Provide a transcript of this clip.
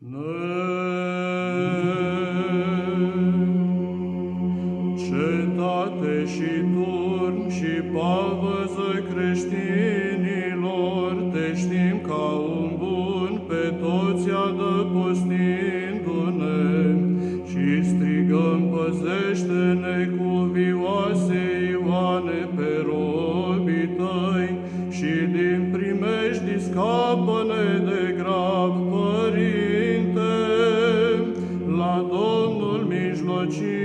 Cetate și turn și pavăză creștinilor, te știm ca un bun pe toți adăpostindu-ne. Și strigăm păzește-ne cu vioase Ioane pe robii tăi. Și din primești scapă-ne de Domnul mijlocii.